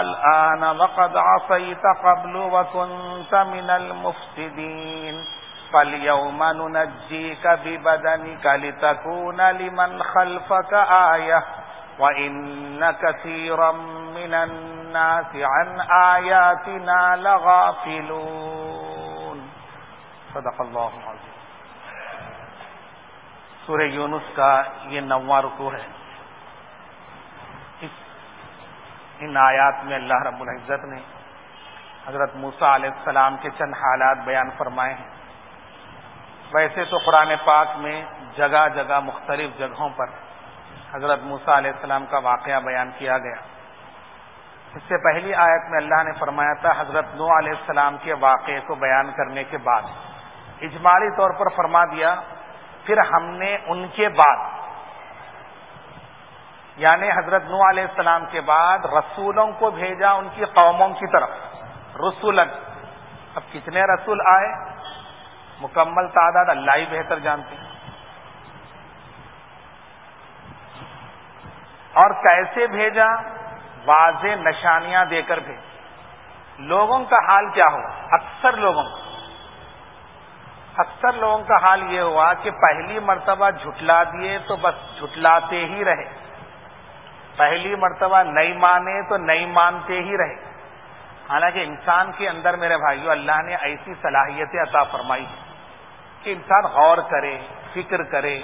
الآن وقد عصيت قبل وكنت من المفسدين. فاليوم ننجيك ببدنك لتكون لمن خلفك آية. وإن كثيرا من الناس عن آياتنا لغافلون. صدق الله العظيم سورہ یونس کا یہ نواں رکو ہے اس ان آیات میں اللہ رب العزت نے حضرت موسا علیہ السلام کے چند حالات بیان فرمائے ہیں۔ ویسے تو قرآن پاک میں جگہ جگہ مختلف جگہوں پر حضرت موسا علیہ السلام کا واقعہ بیان کیا گیا۔ اس سے پہلی آیت میں اللہ نے فرمایا تھا، حضرت نو علیہ السلام کے واقعے کو بیان کرنے کے بعد۔ اجمالی طور پر فرما دیا، پھر ہم نے ان کے بعد یعنی حضرت نو علیہ السلام کے بعد رسولوں کو بھیجا ان کی قوموں کی طرف۔ رسولن اب کتنے رسول آئے؟ مکمل تعداد اللہ ہی بہتر جانتے ہیں۔ اور کیسے بھیجا؟ واضح نشانیاں دے کر بھیج لوگوں کا حال کیا ہوا؟ اکثر لوگوں کا۔ اکثر لوگوں کا حال یہ ہوا کہ پہلی مرتبہ جھٹلا دیے تو بس جھٹلاتے ہی رہے۔ پہلی مرتبہ نہیں مانے تو نہیں مانتے ہی رہے۔ حالانکہ انسان کے اندر میرے بھائیو، اللہ نے ایسی صلاحیتیں عطا فرمائی کہ انسان غور کرے، فکر کرے،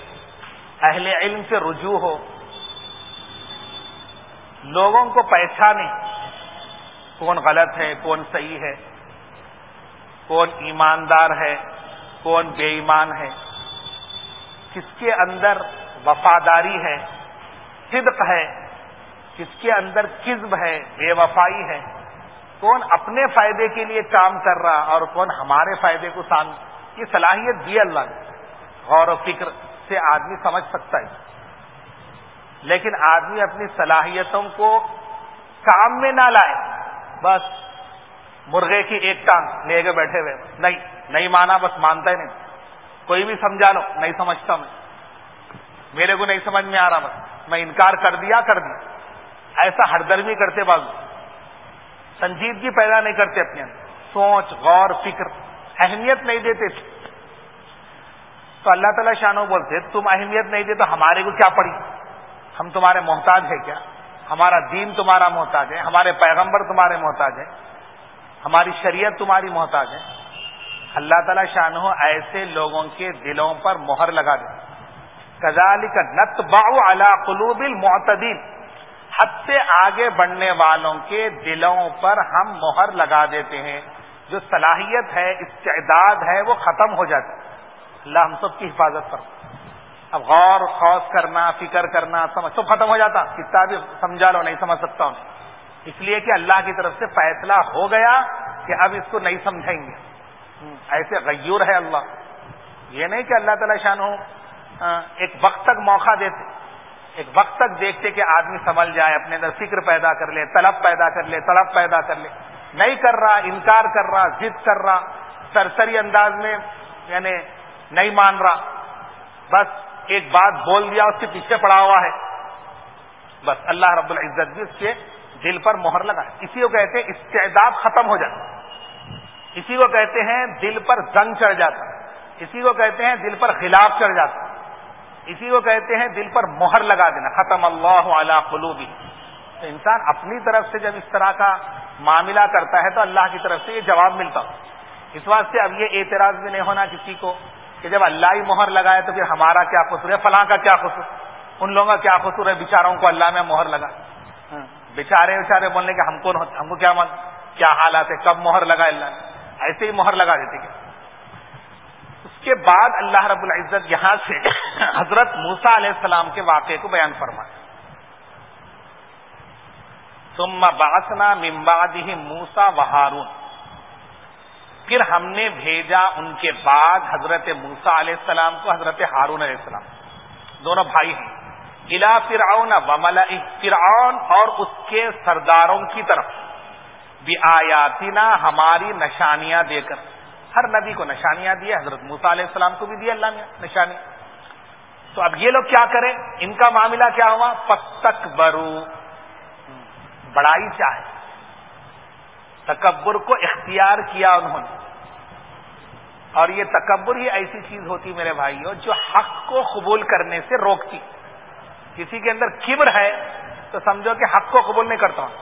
اہل علم سے رجوع ہو۔ لوگوں کو پہچانے کون غلط ہے، کون صحیح ہے، کون ایماندار ہے، کون بے ایمان ہے۔ کس کے اندر وفاداری ہے، صدق ہے کس کے اندر کزب ہے، بے وفائی ہے، کون اپنے فائدے کے لیے کام کر رہا اور کون ہمارے فائدے کو سام یہ صلاحیت دی اللہ نے۔ غور و فکر سے آدمی سمجھ سکتا ہے۔ لیکن آدمی اپنی صلاحیتوں کو کام میں نہ لائے، بس مرغے کی ایک ٹانگ لے کے بیٹھے ہوئے۔ نہیں نہیں مانا، بس مانتا ہی نہیں۔ کوئی بھی سمجھا لو، نہیں سمجھتا میں۔ میرے کو نہیں سمجھ میں آ رہا، بس میں انکار کر دیا کر دیا۔ ایسا ہردرمی کرتے بازو۔ سنجیدگی پیدا نہیں کرتے اپنے اندر۔ سوچ، غور، فکر اہمیت نہیں دیتے تھے۔ تو اللہ تعالیٰ شانو بولتے، تم اہمیت نہیں دے تو ہمارے کو کیا پڑی؟ ہم تمہارے محتاج ہے کیا؟ ہمارا دین تمہارا محتاج ہے، ہمارے پیغمبر تمہارے محتاج ہے ہماری شریعت تمہاری محتاج ہے۔ اللہ تعالیٰ شاہ ایسے لوگوں کے دلوں پر مہر لگا دے۔ کزالی کا نت باؤ اللہ قلوب المعتدین۔ حد سے آگے بڑھنے والوں کے دلوں پر ہم مہر لگا دیتے ہیں۔ جو صلاحیت ہے، استعداد ہے، وہ ختم ہو جاتی اللہ ہم سب کی حفاظت کر اب غور خوص کرنا، فکر کرنا، سمجھ، سب ختم ہو جاتا۔ کتنا بھی سمجھا لو، نہیں سمجھ سکتا ہوں۔ اس لیے کہ اللہ کی طرف سے فیصلہ ہو گیا کہ اب اس کو نہیں سمجھیں گے۔ ایسے غیور ہے اللہ۔ یہ نہیں کہ اللہ تعالی شان ہو ایک وقت تک موقع دیتے۔ ایک وقت تک دیکھتے کہ آدمی سمجھ جائے، اپنے اندر فکر پیدا کر لے، طلب پیدا کر لے، طلب پیدا کر لے۔ نہیں کر رہا، انکار کر رہا، ضد کر رہا، سرسری انداز میں یعنی نہیں مان رہا۔ بس ایک بات بول دیا، اس کے پیچھے پڑا ہوا ہے۔ بس اللہ رب العزت بھی اس کے دل پر مہر لگا اسی کو کہتے ہیں استعداد ختم ہو جاتا۔ اسی کو کہتے ہیں دل پر زنگ چڑھ جاتا۔ اسی کو کہتے ہیں دل پر خلاف چڑھ جاتا۔ اسی کو کہتے ہیں دل پر مہر لگا دینا، ختم اللہ علی قلوبی تو انسان اپنی طرف سے جب اس طرح کا معاملہ کرتا ہے تو اللہ کی طرف سے یہ جواب ملتا۔ اس واسطے اب یہ اعتراض بھی نہیں ہونا کسی کو کہ جب اللہ ہی مہر لگائے تو پھر ہمارا کیا قصور ہے؟ فلاں کا کیا قصور؟ ان لوگوں کا کیا قصور ہے؟ بیچاروں کو اللہ میں مہر لگا۔ بیچارے بیچارے بولنے کے ہم کو ہم کو کیا من کیا حالات ہے کب مہر لگا اللہ ایسے ہی مہر لگا دیتے کیا؟ اس کے بعد اللہ رب العزت یہاں سے حضرت موسا علیہ السلام کے واقعے کو بیان فرمایا ثم باسنا ممبادی موسا و ہارون۔ پھر ہم نے بھیجا ان کے بعد حضرت موسا علیہ السلام کو حضرت ہارون علیہ السلام۔ دونوں بھائی ہیں۔ الا فرعون ومل فرعون اور اس کے سرداروں کی طرف۔ بھی آیاتنا ہماری نشانیاں دے کر۔ ہر نبی کو نشانیاں دی حضرت موسا علیہ السلام کو بھی دی اللہ نے نشانی۔ تو اب یہ لوگ کیا کریں؟ ان کا معاملہ کیا ہوا؟ پتک برو بڑائی چاہے تکبر کو اختیار کیا انہوں نے۔ اور یہ تکبر ہی ایسی چیز ہوتی میرے بھائیوں جو حق کو قبول کرنے سے روکتی۔ کسی کے اندر کبر ہے تو سمجھو کہ حق کو قبول نہیں کرتا۔ ہوں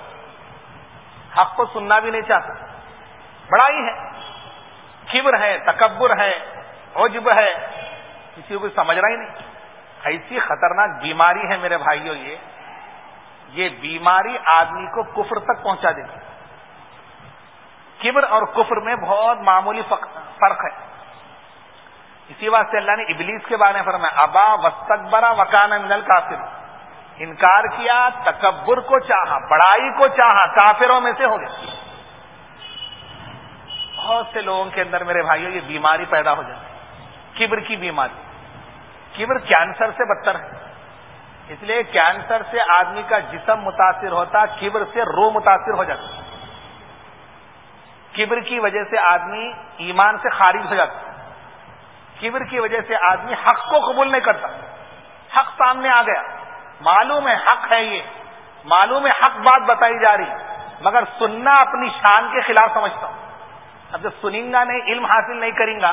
حق کو سننا بھی نہیں چاہتا۔ بڑائی ہے۔ کبر ہے، تکبر ہے، عجب ہے۔ کسی کو سمجھ رہا ہی نہیں۔ ایسی خطرناک بیماری ہے میرے بھائیوں یہ یہ بیماری آدمی کو کفر تک پہنچا دیتی کبر اور کفر میں بہت معمولی فرق ہے۔ اسی واسطے اللہ نے ابلیس کے بارے میں فرمایا، ابا وسطبرا وکان منل کافر انکار کیا، تکبر کو چاہا، بڑائی کو چاہا، کافروں میں سے ہو گیا۔ بہت سے لوگوں کے اندر میرے بھائیوں یہ بیماری پیدا ہو جاتی ہے۔ کبر کی بیماری۔ کبر کینسر سے بدتر ہے۔ اس لیے کینسر سے آدمی کا جسم متاثر ہوتا، کبر سے رو متاثر ہو جاتا کبر کی وجہ سے آدمی ایمان سے خارج ہو جاتا۔ کبر کی وجہ سے آدمی حق کو قبول نہیں کرتا۔ حق سامنے آ گیا۔ معلوم ہے، حق ہے یہ۔ معلوم ہے، حق بات بتائی جا رہی مگر سننا اپنی شان کے خلاف سمجھتا ہوں۔ اب جب سنیں گا نہیں علم حاصل نہیں کریں گا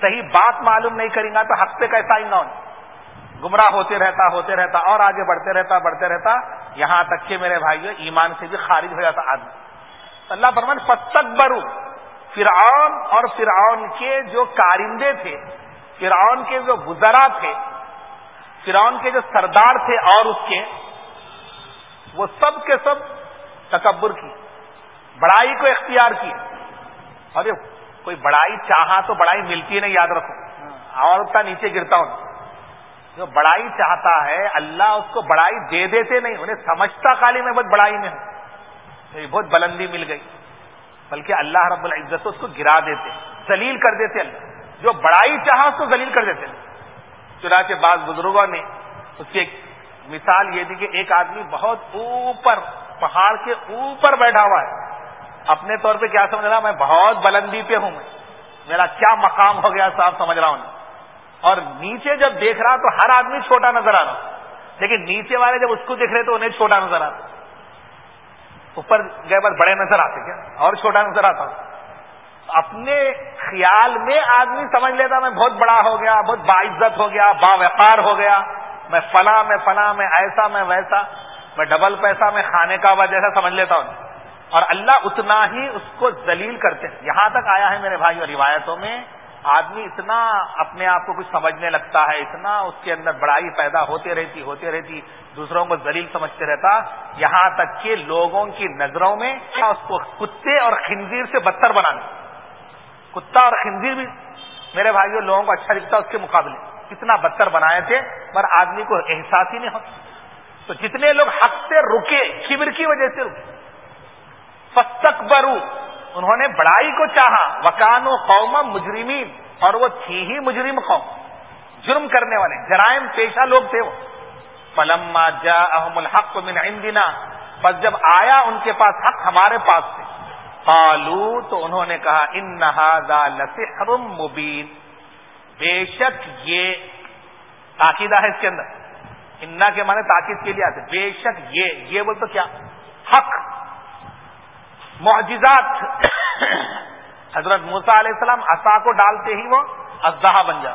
صحیح بات معلوم نہیں کریں گا تو حق پہ کیسا آئیں گا گمراہ ہوتے رہتا ہوتے رہتا، اور آگے بڑھتے رہتا بڑھتے رہتا، یہاں تک کہ میرے بھائی ایمان سے بھی خارج ہو جاتا آدمی۔ اللہ فرمان پتک برو فرعون اور فرعون کے جو کارندے تھے، فرعون کے جو گزرا تھے، فرعون کے جو سردار تھے اور اس کے، وہ سب کے سب تکبر کی، بڑائی کو اختیار کی اور کوئی بڑائی چاہا تو بڑائی ملتی نہیں یاد رکھو۔ اور کا نیچے گرتا ہوں۔ جو بڑائی چاہتا ہے اللہ اس کو بڑائی دے دیتے نہیں انہیں سمجھتا خالی میں بہت بڑائی میں ہوں۔ بہت بلندی مل گئی۔ بلکہ اللہ رب العزت اس کو گرا دیتے زلیل کر دیتے۔ اللہ جو بڑائی چاہا اس کو زلیل کر دیتے۔ چنانچہ بعض بزرگوں نے اس کی ایک مثال یہ دی کہ ایک آدمی بہت اوپر پہاڑ کے اوپر بیٹھا ہوا ہے۔ اپنے طور پہ کیا سمجھ رہا میں بہت بلندی پہ ہوں میں۔ میرا کیا مقام ہو گیا صاحب، سمجھ رہا ہوں۔ اور نیچے جب دیکھ رہا تو ہر آدمی چھوٹا نظر آ رہا۔ لیکن نیچے والے جب اس کو دیکھ رہے تو انہیں چھوٹا نظر آتا۔ اوپر گئے بس بڑے نظر آتے کیا؟ اور چھوٹا نظر آتا۔ اپنے خیال میں آدمی سمجھ لیتا، میں بہت بڑا ہو گیا، بہت باعزت ہو گیا با وقار ہو گیا۔ میں فلاں میں فلاں، میں ایسا، میں ویسا۔ میں ڈبل پیسہ، میں کھانے کا جیسا سمجھ لیتا ہوں۔ اور اللہ اتنا ہی اس کو دلیل کرتے ہیں۔ یہاں تک آیا ہے میرے بھائی اور روایتوں میں، آدمی اتنا اپنے آپ کو کچھ سمجھنے لگتا ہے، اتنا اس کے اندر بڑائی پیدا ہوتے رہتی ہوتے رہتی، دوسروں کو ذلیل سمجھتے رہتا۔ یہاں تک کہ لوگوں کی نظروں میں اس کو کتے اور خنزیر سے بدتر بنانے کتا اور خنزیر بھی میرے بھائیوں لوگوں کو اچھا دکھتا اس کے مقابلے کتنا بدتر بنائے تھے، پر آدمی کو احساس ہی نہیں ہوتا۔ تو جتنے لوگ حق سے رکے، کبر کی وجہ سے رکے۔ فتک انہوں نے بڑائی کو چاہا۔ وکان و قوم مجرمین اور وہ تھی ہی مجرم قوم۔ جرم کرنے والے، جرائم پیشہ لوگ تھے وہ۔ پلما جا احم الحق من عندنا۔ بس جب آیا ان کے پاس حق ہمارے پاس سے قالو تو انہوں نے کہا ان نہادا لسحر مبین بے شک یہ تاکیدہ ہے اس کے اندر۔ انا کے معنی تاکید کے لیے آتے۔ بے شک یہ یہ بول تو کیا؟ حق۔ معجزات حضرت موسا علیہ السلام اصا کو ڈالتے ہی وہ ازدہا بن جا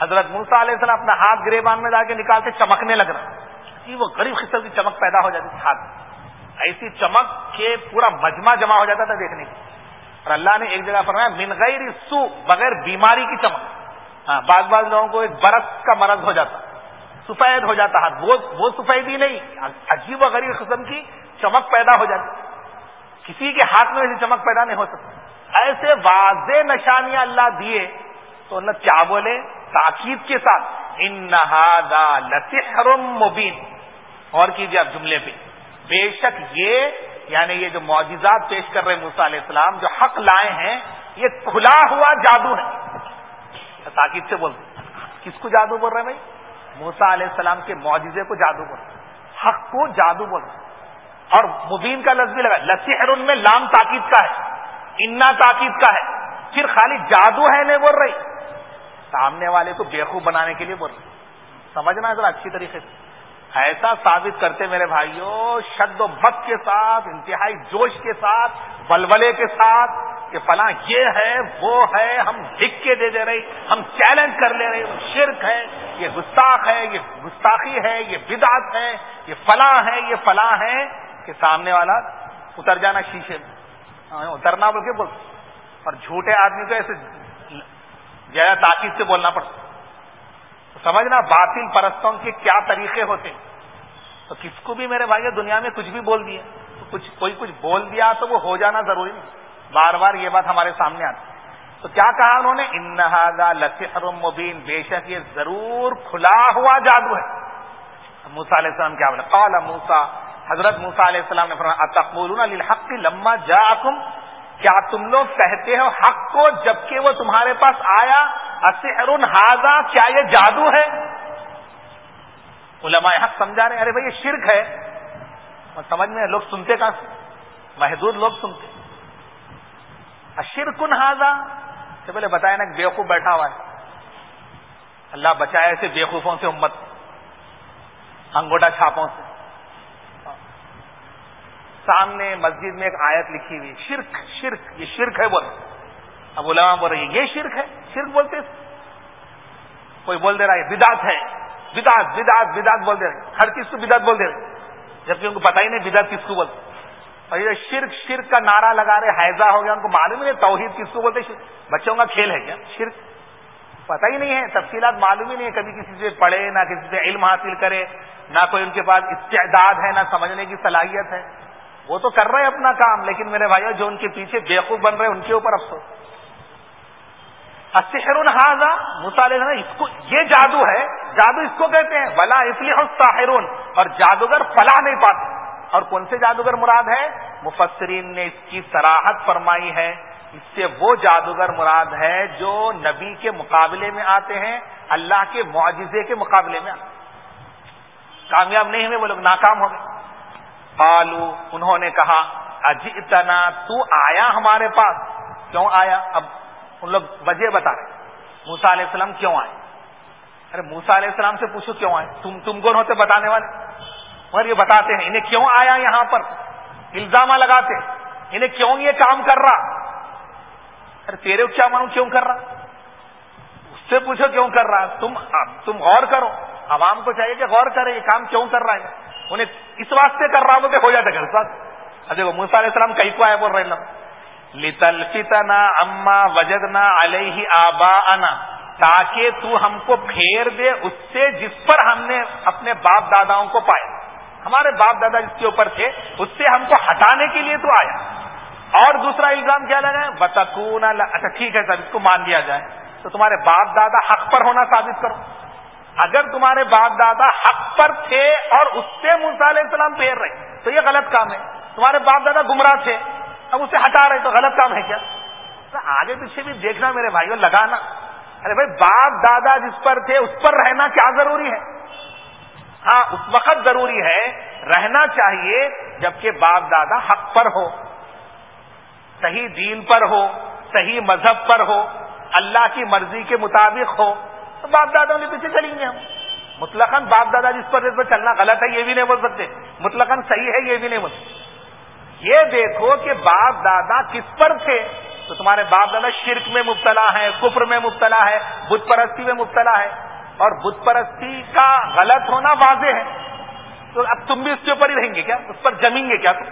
حضرت موسا علیہ السلام اپنا ہاتھ گریبان میں لا کے نکالتے، چمکنے لگ رہا۔ جی وہ غریب قسم کی چمک پیدا ہو جاتی تھی ہاتھ ایسی چمک کے پورا مجمع جمع ہو جاتا تھا دیکھنے کی اور اللہ نے ایک جگہ فرمایا، من غیر سو، بغیر بیماری کی چمک۔ ہاں بعض بعض لوگوں کو ایک برس کا مرض ہو جاتا، سفید ہو جاتا ہاتھ۔ وہ سفید ہی نہیں، عجیب و غریب قسم کی چمک پیدا ہو جاتی۔ کسی کے ہاتھ میں ایسی چمک پیدا نہیں ہو سکتی۔ ایسے واضح نشانیاں اللہ دیے تو اللہ کیا بولے؟ تاکید کے ساتھ۔ ان نہادا لسحرم مبین اور کیجیے آپ جملے پہ۔ بے شک یہ یعنی یہ جو معجزات پیش کر رہے موسا علیہ السلام، جو حق لائے ہیں، یہ کھلا ہوا جادو ہے۔ تاکید سے بول کس کو جادو بول رہے ہیں بھائی؟ موسا علیہ السلام کے معجزے کو جادو بول رہے حق کو جادو بول رہے اور مبین کا لفظ بھی لگا لسحر ان میں لام تاکید کا ہے، انا تاکید کا ہے۔ پھر خالی جادو ہے نہیں بول رہی۔ سامنے والے کو بےخوب بنانے کے لیے بول رہی۔ سمجھنا ہے ذرا اچھی طریقے سے۔ ایسا ثابت کرتے میرے بھائیوں شد و بد کے ساتھ، انتہائی جوش کے ساتھ، بلبلے کے ساتھ کہ فلاں یہ ہے، وہ ہے، ہم لکھ کے دے دے رہے، ہم چیلنج کر لے رہے شرک ہے، یہ گستاخ ہے، یہ گستاخی ہے، یہ بدعت ہے، یہ فلاں ہے، یہ فلاں ہے۔ کہ سامنے والا اتر جانا شیشے میں۔ ہاں، اترنا بول کے بول۔ اور جھوٹے آدمی کو ایسے زیادہ تاکید سے بولنا پڑتا۔ سمجھنا باطل پرستوں کے کیا طریقے ہوتے تو کس کو بھی میرے بھائی دنیا میں کچھ بھی بول دیا، تو کچھ کوئی کچھ بول دیا تو وہ ہو جانا ضروری نہیں۔ بار بار یہ بات ہمارے سامنے آتی۔ تو کیا کہا انہوں نے؟ انہذا لطر مبین بے شک یہ ضرور کھلا ہوا جادو ہے۔ موسا علیہ السلام کیا بولا قال موسا حضرت موسا علیہ السلام نے فرمایا للحق لما جاءکم? کیا تم لوگ کہتے ہو حق کو جبکہ وہ تمہارے پاس آیا؟ اسحر ہاضا کیا یہ جادو ہے؟ علماء حق سمجھا رہے ارے بھائی یہ شرک ہے. سمجھ میں لوگ سنتے کہاں سے؟ محدود لوگ سنتے اشرکن ہاضا سے پہلے بتایا نا بیوقوف بیٹھا ہوا ہے۔ اللہ بچائے ایسے بیوقوفوں سے، امت انگوٹا چھاپوں سے۔ سامنے مسجد میں ایک آیت لکھی ہوئی، شرک شرک، یہ شرک ہے بول اب علماء بول رہی ہے یہ شرک ہے؟ شرک بولتے کوئی بول دے رہا ہے بدات ہے۔ بدات بدات بدات بول دے رہے ہر چیز کو بدات بول دے رہے جبکہ ان کو پتا ہی نہیں بدات کس کو بولتے اور یہ شرک شرک کا نعرہ لگا رہے، حیضہ ہو گیا، ان کو معلوم نہیں توحید کس کو بولتے بچوں کا کھیل ہے کیا؟ شرک۔ پتہ ہی نہیں ہے، تفصیلات معلوم ہی نہیں ہے، کبھی کسی سے پڑھے، نہ کسی سے علم حاصل کرے، نہ کوئی ان کے پاس استعداد ہے، نہ سمجھنے کی صلاحیت ہے۔ وہ تو کر رہے ہیں اپنا کام، لیکن میرے بھائیوں جو ان کے پیچھے بیوقوف بن رہے ان کے اوپر افسوس۔ اشہر الحاظ مطالعہ اس کو، یہ جادو ہے، جادو اس کو کہتے ہیں بلا اسلح ساحرون اور جادوگر فلاح نہیں پاتے۔ اور کون سے جادوگر مراد ہے؟ مفسرین نے اس کی سراہد فرمائی ہے۔ اس سے وہ جادوگر مراد ہے جو نبی کے مقابلے میں آتے ہیں، اللہ کے معجزے کے مقابلے میں آتے ہیں۔ کامیاب نہیں ہوئے، وہ لوگ ناکام ہو گئے۔ قالو انہوں نے کہا اجتنا تو آیا ہمارے پاس۔ کیوں آیا؟ اب ان لوگ وجہ بتا رہے موسا علیہ السلام کیوں آئے؟ ارے موسا علیہ السلام سے پوچھو کیوں آئے؟ تم تم کون ہوتے بتانے والے؟ اور یہ بتاتے ہیں، انہیں کیوں آیا یہاں پر؟ الزامہ لگاتے انہیں کیوں یہ کام کر رہا؟ ارے، تیرے کیا مانو کیوں کر رہا؟ اس سے پوچھو کیوں کر رہا؟ تم تم غور کرو۔ عوام کو چاہیے کہ غور کرے، یہ کام کیوں کر رہا ہے؟ انہیں اس واسطے کر رہا بولتے ہو جاتا گھر ساتھ۔ دیکھو موسا علیہ السلام کہیں کو آئے بول رہے لتل فتنا اما وجدنا علیہ آبا تاکہ تو ہم کو پھیر دے، اس سے جس پر ہم نے اپنے باپ داداؤں کو پایا۔ ہمارے باپ دادا جس کے اوپر تھے، اس سے ہم کو ہٹانے کے لیے تو آیا۔ اور دوسرا الزام کیا لگا ہے؟ بتکون اچھا ٹھیک ہے سر، اس کو مان دیا جائے۔ تو تمہارے باپ دادا حق پر ہونا ثابت کرو۔ اگر تمہارے باپ دادا حق پر تھے اور اس سے موسا علیہ السلام پھیر رہے، تو یہ غلط کام ہے۔ تمہارے باپ دادا گمراہ تھے، اب اسے ہٹا رہے، تو غلط کام ہے کیا؟ آگے پیچھے بھی دیکھنا میرے بھائیوں لگانا۔ ارے بھائی، باپ دادا جس پر تھے، اس پر رہنا کیا ضروری ہے؟ ہاں اس وقت ضروری ہے رہنا چاہیے جبکہ باپ دادا حق پر ہو، صحیح دین پر ہو، صحیح مذہب پر ہو، اللہ کی مرضی کے مطابق ہو۔ تو باپ دادوں کے پیچھے چلیں گے ہم۔ مطلقاً باپ دادا جس پر جس پر چلنا غلط ہے، یہ بھی نہیں بول سکتے۔ مطلقاً صحیح ہے، یہ بھی نہیں بول سکتے۔ یہ دیکھو کہ باپ دادا کس پر تھے؟ تو تمہارے باپ دادا شرک میں مبتلا ہے کفر میں مبتلا ہے بت پرستی میں مبتلا ہے اور بت پرستی کا غلط ہونا واضح ہے۔ تو اب تم بھی اس کے اوپر ہی رہیں گے کیا؟ اس پر جمیں گے کیا تم؟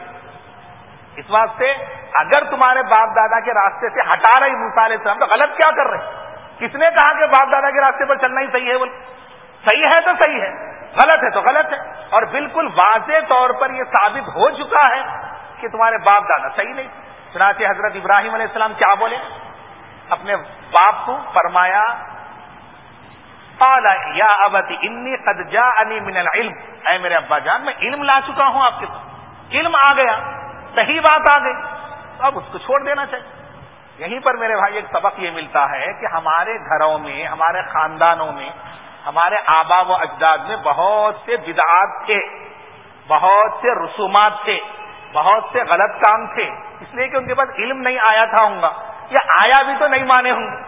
اس واسطے اگر تمہارے باپ دادا کے راستے سے ہٹا رہی مثال السلام، تو غلط کیا کر رہے؟ کس نے کہا کہ باپ دادا کے راستے پر چلنا ہی صحیح ہے بول صحیح ہے تو صحیح ہے، غلط ہے تو غلط ہے۔ اور بالکل واضح طور پر یہ ثابت ہو چکا ہے کہ تمہارے باپ دادا صحیح نہیں چنانچہ حضرت ابراہیم علیہ السلام کیا بولے؟ اپنے باپ کو فرمایا یا ابتی، انی قد جا من العلم اے میرے ابا جان، میں علم لا چکا ہوں آپ کے پاس۔ علم آ گیا، صحیح بات آ گئی۔ اب اس کو چھوڑ دینا چاہیے۔ یہیں پر میرے بھائی ایک سبق یہ ملتا ہے کہ ہمارے گھروں میں، ہمارے خاندانوں میں، ہمارے آبا و اجداد میں بہت سے بدعات تھے، بہت سے رسومات تھے، بہت سے غلط کام تھے۔ اس لیے کہ ان کے پاس علم نہیں آیا تھا ہوں گا، یا آیا بھی تو نہیں مانے ہوں گے۔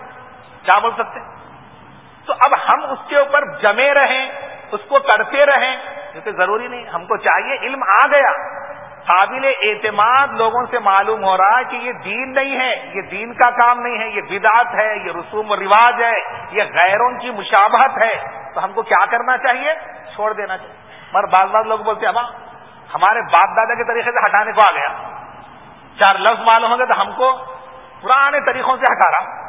کیا بول سکتے؟ تو اب ہم اس کے اوپر جمے رہیں، اس کو کرتے رہیں، یہ تو ضروری نہیں، ہم کو چاہیے علم آ گیا۔ قابل اعتماد لوگوں سے معلوم ہو رہا ہے کہ یہ دین نہیں ہے، یہ دین کا کام نہیں ہے، یہ بدعت ہے، یہ رسوم و رواج ہے، یہ غیروں کی مشابہت ہے۔ تو ہم کو کیا کرنا چاہیے؟ چھوڑ دینا چاہیے۔ مگر بعض بعض لوگ بولتے ہیں ہاں، ہمارے باپ دادا کے طریقے سے ہٹانے کو آ گیا۔ چار لفظ معلوم ہوں گے تو ہم کو پرانے طریقوں سے ہٹا رہا۔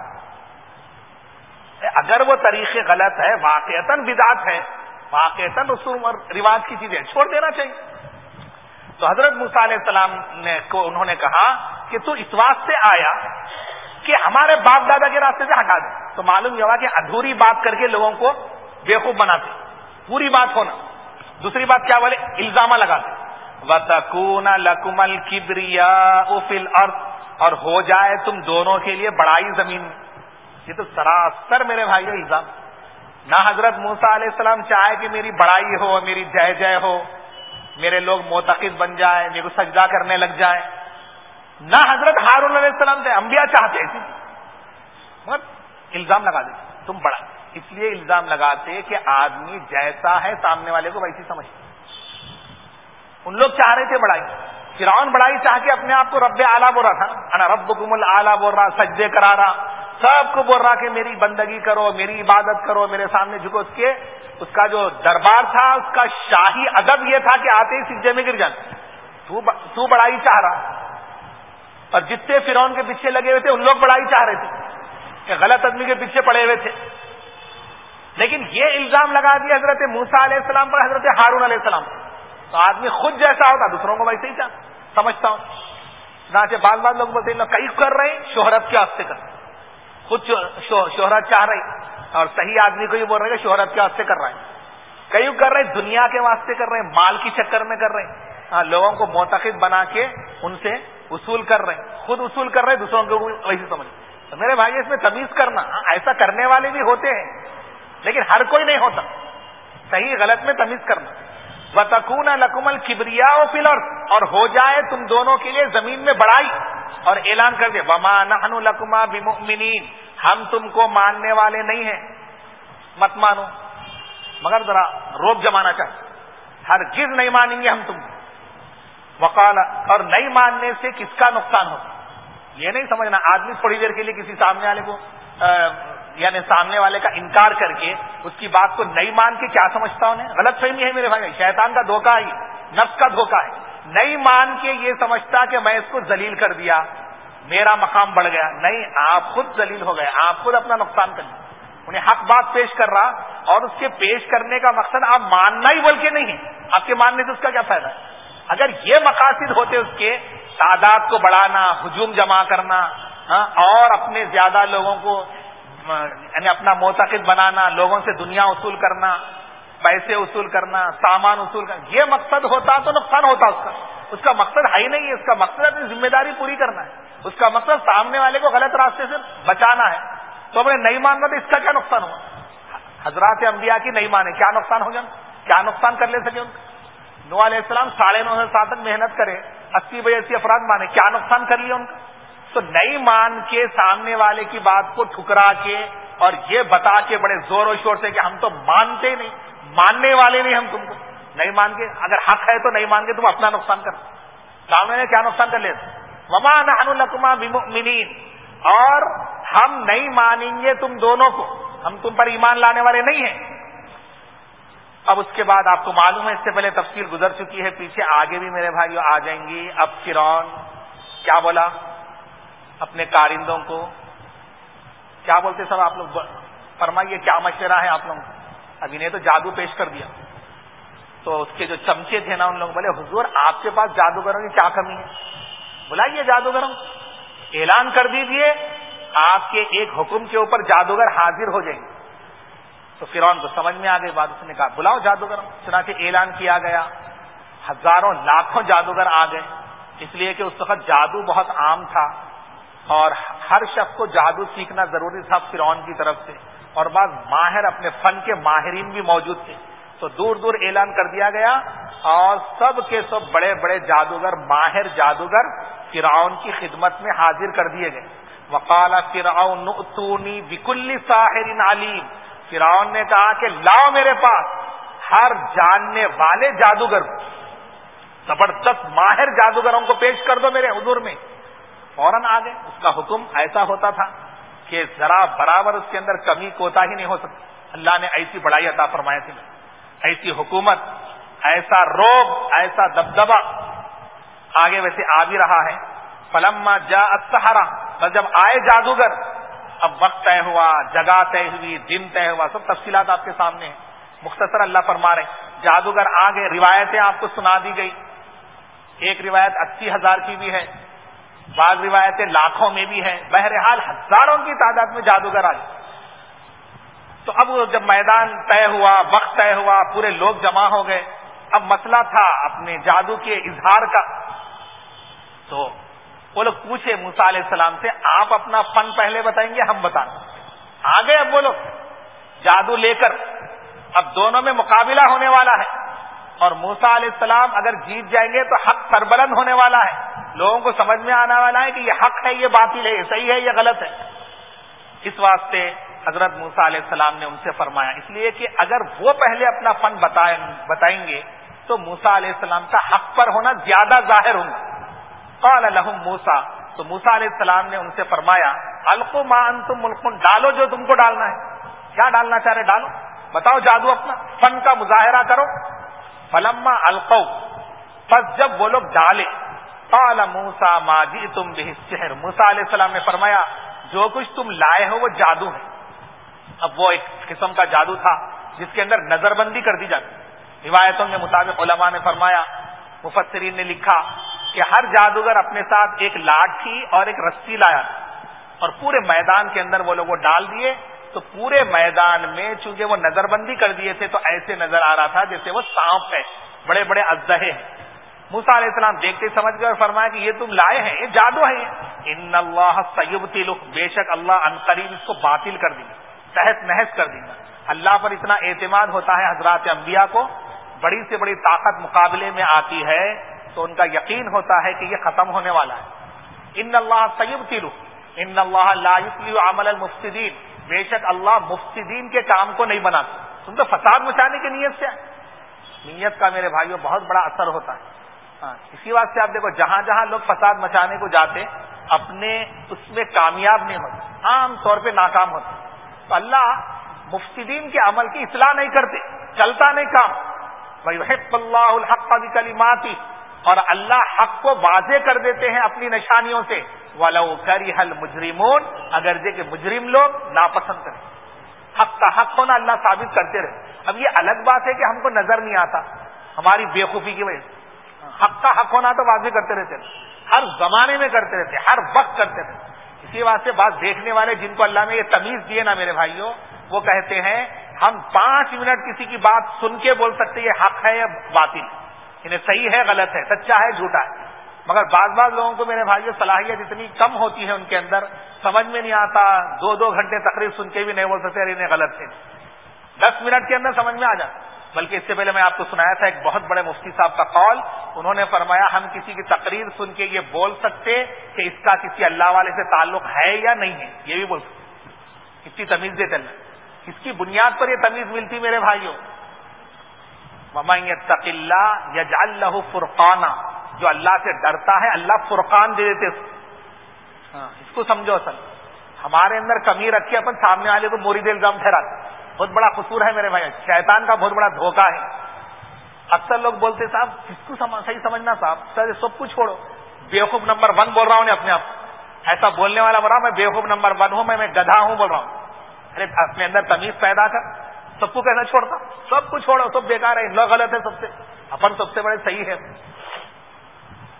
اگر وہ طریقے غلط ہے واقعتاً بدعت ہے واقعتاً رسوم اور رواج کی چیزیں چھوڑ دینا چاہیے۔ تو حضرت موسیٰ علیہ السلام نے کو انہوں نے کہا کہ تو اس واسطے آیا کہ ہمارے باپ دادا کے راستے سے ہٹا دے۔ تو معلوم یہ ہوا کہ ادھوری بات کر کے لوگوں کو بےخوب بناتے۔ پوری بات ہونا۔ دوسری بات کیا بولے؟ الزامہ لگاتے۔ وتکون لکمل کبریا افل اور ہو جائے تم دونوں کے لیے بڑائی زمین۔ یہ تو سراسر میرے بھائی الزام۔ نہ حضرت موسا علیہ السلام چاہے کہ میری بڑائی ہو، میری جے جے ہو۔ میرے لوگ موتقد بن جائے میرے کو سجدہ کرنے لگ جائے نہ حضرت ہارون علیہ السلام سے انبیاء چاہتے تھے۔ مگر الزام لگا دیتے تم بڑا۔ اس لیے الزام لگاتے کہ آدمی جیسا ہے، سامنے والے کو ویسی سمجھتے ان لوگ چاہ رہے تھے بڑائی۔ فرعون بڑائی چاہ کے اپنے آپ کو رب اعلیٰ بول رہا تھا۔ انا رب کمل اعلیٰ بول رہا، سجدے کرا رہا۔ سب کو بول رہا کہ میری بندگی کرو، میری عبادت کرو، میرے سامنے جھکو۔ اس کے اس کا جو دربار تھا، اس کا شاہی ادب یہ تھا کہ آتے ہی سجدے میں گر جان۔ تو بڑائی چاہ رہا۔ اور جتنے فرعون کے پیچھے لگے ہوئے تھے، ان لوگ بڑائی چاہ رہے تھے۔ کہ غلط آدمی کے پیچھے پڑے ہوئے تھے۔ لیکن یہ الزام لگا دیا حضرت موسا علیہ السلام پر، حضرت ہارون علیہ السلام پر۔ تو آدمی خود جیسا ہوتا، دوسروں کو ویسے ہی چاہ سمجھتا ہوں۔ چنانچہ بعض بعض لوگ بولتے ہیں کئی کر رہے ہیں، شہرت کے واسطے کر رہے خود شہرت چاہ رہے اور صحیح آدمی کو یہ بول رہے ہیں شہرت کے واسطے کر رہے ہیں۔ کئی کر رہے دنیا کے واسطے کر رہے ہیں، مال کی چکر میں کر رہے ہیں۔ ہاں لوگوں کو موتقد بنا کے ان سے وصول کر رہے ہیں۔ خود وصول کر رہے ہیں، دوسروں کو ویسے سمجھ۔ تو میرے بھائی، اس میں تمیز کرنا ہاں، ایسا کرنے والے بھی ہوتے ہیں، لیکن ہر کوئی نہیں ہوتا۔ صحیح غلط میں تمیز کرنا۔ بتکون لکمل کبریا پلر اور ہو جائے تم دونوں کے لیے زمین میں بڑائی۔ اور اعلان کر دے بما نہن لکما بمؤمنین ہم تم کو ماننے والے نہیں ہیں۔ مت مانو۔ مگر ذرا روپ جمانا چاہیے ہر چیز نہیں مانیں گے ہم تم وقال، اور نہیں ماننے سے کس کا نقصان ہوتا؟ یہ نہیں سمجھنا، آدمی تھوڑی دیر کے لیے کسی سامنے والے کو یعنی سامنے والے کا انکار کر کے اس کی بات کو نہیں مان کے کیا سمجھتا انہیں غلط فہمی ہے میرے بھائی، شیطان کا دھوکہ ہی، نفس کا دھوکہ ہے۔ نہیں مان کے یہ سمجھتا کہ میں اس کو ذلیل کر دیا، میرا مقام بڑھ گیا۔ نہیں، آپ خود ذلیل ہو گئے، آپ خود اپنا نقصان کر انہیں حق بات پیش کر رہا اور اس کے پیش کرنے کا مقصد آپ ماننا ہی بول کے نہیں ہے۔ آپ کے ماننے سے اس کا کیا فائدہ ہے؟ اگر یہ مقاصد ہوتے اس کے، تعداد کو بڑھانا، ہجوم جمع کرنا ہاں، اور اپنے زیادہ لوگوں کو یعنی اپنا موتقد بنانا، لوگوں سے دنیا اصول کرنا، پیسے اصول کرنا، سامان اصول کرنا، یہ مقصد ہوتا تو نقصان ہوتا اس کا۔ اس کا مقصد ہے ہی نہیں ہے اس کا مقصد اپنی ذمہ داری پوری کرنا ہے۔ اس کا مقصد سامنے والے کو غلط راستے سے بچانا ہے۔ تو اپنے نہیں ماننا تو اس کا کیا نقصان ہوا حضرات انبیاء کی نہیں مانے، کیا نقصان ہو جائے کیا نقصان کر لے سکے ان کا؟ نو علیہ السلام ساڑھے نو سال تک محنت کرے، اسی بھائی اسی افراد مانے، کیا نقصان کر لیا ان کا؟ تو نہیں مان کے سامنے والے کی بات کو ٹھکرا کے اور یہ بتا کے بڑے زور و شور سے کہ ہم تو مانتے نہیں، ماننے والے نہیں ہم تم کو۔ نہیں مان کے، اگر حق ہے تو نہیں مان کے تم اپنا نقصان کر۔ سامنے نے کیا نقصان کر لیتے؟ وما نحن لکما بمؤمنین اور ہم نہیں مانیں گے تم دونوں کو۔ ہم تم پر ایمان لانے والے نہیں ہیں۔ اب اس کے بعد آپ کو معلوم ہے، اس سے پہلے تفصیل گزر چکی ہے۔ پیچھے آگے بھی میرے بھائی آ جائیں گی اب فرون کیا بولا؟ اپنے کارندوں کو۔ کیا بولتے سر آپ لوگ؟ فرمائیے، کیا مشورہ ہے آپ لوگوں کو؟ ابھی نے تو جادو پیش کر دیا۔ تو اس کے جو چمچے تھے نا، ان لوگوں بولے، حضور، آپ کے پاس جادوگروں کی کیا کمی ہے؟ بلائیے جادوگروں۔ اعلان کر دیجیے آپ کے ایک حکم کے اوپر جادوگر حاضر ہو جائیں گے۔ تو فرعون کو سمجھ میں آ گئی بات، اس نے کہا، بلاؤ جادوگروں۔ چنانچہ اعلان کیا گیا، ہزاروں، لاکھوں جادوگر آ گئے۔ اس لیے کہ اس وقت جادو بہت عام تھا۔ اور ہر شخص کو جادو سیکھنا ضروری تھا فرعون کی طرف سے۔ اور بعض ماہر اپنے فن کے ماہرین بھی موجود تھے۔ تو دور دور اعلان کر دیا گیا اور سب کے سب بڑے بڑے جادوگر، ماہر جادوگر فرعون کی خدمت میں حاضر کر دیے گئے۔ وقال فرعون نؤتونی بکل ساحر علیم فرعون نے کہا کہ لاؤ میرے پاس ہر جاننے والے جادوگر زبردست ماہر جادوگروں کو پیش کر دو میرے حضور میں۔ فوراً آ گئے۔ اس کا حکم ایسا ہوتا تھا کہ ذرا برابر اس کے اندر کمی کوتا ہی نہیں ہو سکتی اللہ نے ایسی بڑائی عطا فرمایا تھی۔ ایسی حکومت، ایسا روب، ایسا دبدبا آگے ویسے آ بھی رہا ہے۔ فلما جا سہارا بس جب آئے جادوگر، اب وقت طے ہوا، جگہ طے ہوئی، دن طے ہوا، سب تفصیلات آپ کے سامنے ہیں۔ مختصر اللہ فرما رہے جادوگر آ گئے، روایتیں آپ کو سنا دی گئی۔ ایک روایت اسی ہزار کی بھی ہے۔ بعض روایتیں لاکھوں میں بھی ہیں۔ بہرحال ہزاروں کی تعداد میں جادوگر آ تو اب جب میدان طے ہوا، وقت طے ہوا، پورے لوگ جمع ہو گئے۔ اب مسئلہ تھا اپنے جادو کے اظہار کا۔ تو وہ لوگ پوچھے موسا علیہ السلام سے، آپ اپنا فن پہلے بتائیں گے، ہم بتائیں آگے اب وہ لوگ جادو لے کر، اب دونوں میں مقابلہ ہونے والا ہے۔ اور موسا علیہ السلام اگر جیت جائیں گے تو حق سربلند ہونے والا ہے۔ لوگوں کو سمجھ میں آنے والا ہے کہ یہ حق ہے، یہ باطل ہے، یہ صحیح ہے، یہ غلط ہے۔ اس واسطے حضرت موسا علیہ السلام نے ان سے فرمایا، اس لیے کہ اگر وہ پہلے اپنا فن بتائیں گے تو موسا علیہ السلام کا حق پر ہونا زیادہ ظاہر ہوگا۔ قال لهم موسا تو موسا علیہ السلام نے ان سے فرمایا، القو مان تم ملکن ڈالو جو تم کو ڈالنا ہے۔ کیا ڈالنا چاہ رہے؟ ڈالو۔ بتاؤ جادو اپنا، فن کا مظاہرہ کرو۔ فلما القو بس جب وہ لوگ ڈالے، قال موسا ماجی تم بھی شہر موسا علیہ السلام نے فرمایا، جو کچھ تم لائے ہو وہ جادو ہے۔ اب وہ ایک قسم کا جادو تھا، جس کے اندر نظر بندی کر دی جاتی۔ روایتوں کے مطابق علماء نے فرمایا، مفسرین نے لکھا کہ ہر جادوگر اپنے ساتھ ایک لاٹھی اور ایک رسی لایا اور پورے میدان کے اندر وہ لوگ وہ ڈال دیے تو پورے میدان میں چونکہ وہ نظر بندی کر دیے تھے تو ایسے نظر آ رہا تھا جیسے وہ سانپ ہے، بڑے بڑے اجزہے ہیں۔ موسا علیہ السلام دیکھتے سمجھ گئے اور فرمایا کہ یہ تم لائے ہیں، یہ جادو ہے۔ ان اللہ سیب تلک بے شک اللہ ان قریب اس کو باطل کر دیں گے، تحت نحس کر دیں گے۔ اللہ پر اتنا اعتماد ہوتا ہے حضرات انبیاء کو، بڑی سے بڑی طاقت مقابلے میں آتی ہے تو ان کا یقین ہوتا ہے کہ یہ ختم ہونے والا ہے۔ ان اللہ سیب تلو ان اللہ لا عمل المفسدین۔ بے شک اللہ مفسدین کے کام کو نہیں بناتا۔ تم تو فساد مچانے کی نیت سے۔ نیت کا میرے بھائیوں بہت بڑا اثر ہوتا ہے۔ ہاں اسی بات سے آپ دیکھو، جہاں جہاں لوگ فساد مچانے کو جاتے، اپنے اس میں کامیاب نہیں ہوتے۔ عام طور پہ ناکام ہوتے۔ تو اللہ مفسدین کے عمل کی اصلاح نہیں کرتے، چلتا نہیں کام۔ بھائی اللہ الحق کا بھی اور اللہ حق کو واضح کر دیتے ہیں اپنی نشانیوں سے۔ ولو کری حل مجرمون اگر دے کہ مجرم لوگ ناپسند کریں۔ حق کا حق ہونا اللہ ثابت کرتے رہے۔ اب یہ الگ بات ہے کہ ہم کو نظر نہیں آتا، ہماری بےخوفی کی وجہ سے۔ حق کا حق ہونا تو واضح کرتے رہتے ہر زمانے میں کرتے رہتے ہر وقت کرتے رہتے اسی واسطے بات دیکھنے والے جن کو اللہ نے یہ تمیز دیے نا میرے بھائیوں، وہ کہتے ہیں، ہم پانچ منٹ کسی کی بات سن کے بول سکتے یہ حق ہے یا باطل؟ انہیں صحیح ہے، غلط ہے، سچا ہے، جھوٹا ہے۔ مگر بعض بعض لوگوں کو میرے بھائیوں صلاحیت اتنی کم ہوتی ہے ان کے اندر، سمجھ میں نہیں آتا، دو دو گھنٹے تقریب سن کے بھی نہیں بول سکتے انہیں غلط ہے دس منٹ کے اندر سمجھ میں آ جاتا۔ بلکہ اس سے پہلے میں آپ کو سنایا تھا، ایک بہت بڑے مفتی صاحب کا قول، انہوں نے فرمایا، ہم کسی کی تقریر سن کے یہ بول سکتے کہ اس کا کسی اللہ والے سے تعلق ہے یا نہیں ہے، یہ بھی بول سکتے۔ اتنی تمیز دے چلنا اس کی بنیاد پر یہ تمیز ملتی میرے بھائیوں۔ مما تقلّہ یا جال فرقانہ جو اللہ سے ڈرتا ہے اللہ فرقان دے دیتے اس ہاں، اس کو سمجھو اصل۔ ہمارے اندر کمی رکھی اپن سامنے والے کو موری دل الزام ٹھہراتے بہت بڑا قصور ہے میرے بھائی۔ شیطان کا بہت بڑا دھوکہ ہے۔ اکثر لوگ بولتے صاحب کس کو صحیح سمجھنا صاحب سر سب کچھ چھوڑو۔ بیوقوف نمبر ون بول رہا ہوں اپنے آپ ایسا بولنے والا بول رہا میں بیوقوف نمبر ون ہوں میں گدھا ہوں بول رہا ہوں۔ ارے اپنے اندر تمیز پیدا کر۔ سب کو کہنا چھوڑتا؟ سب کچھ چھوڑو سب بیکار ہے لوگ غلط ہے سب سے۔ اپن سب سے بڑے صحیح ہے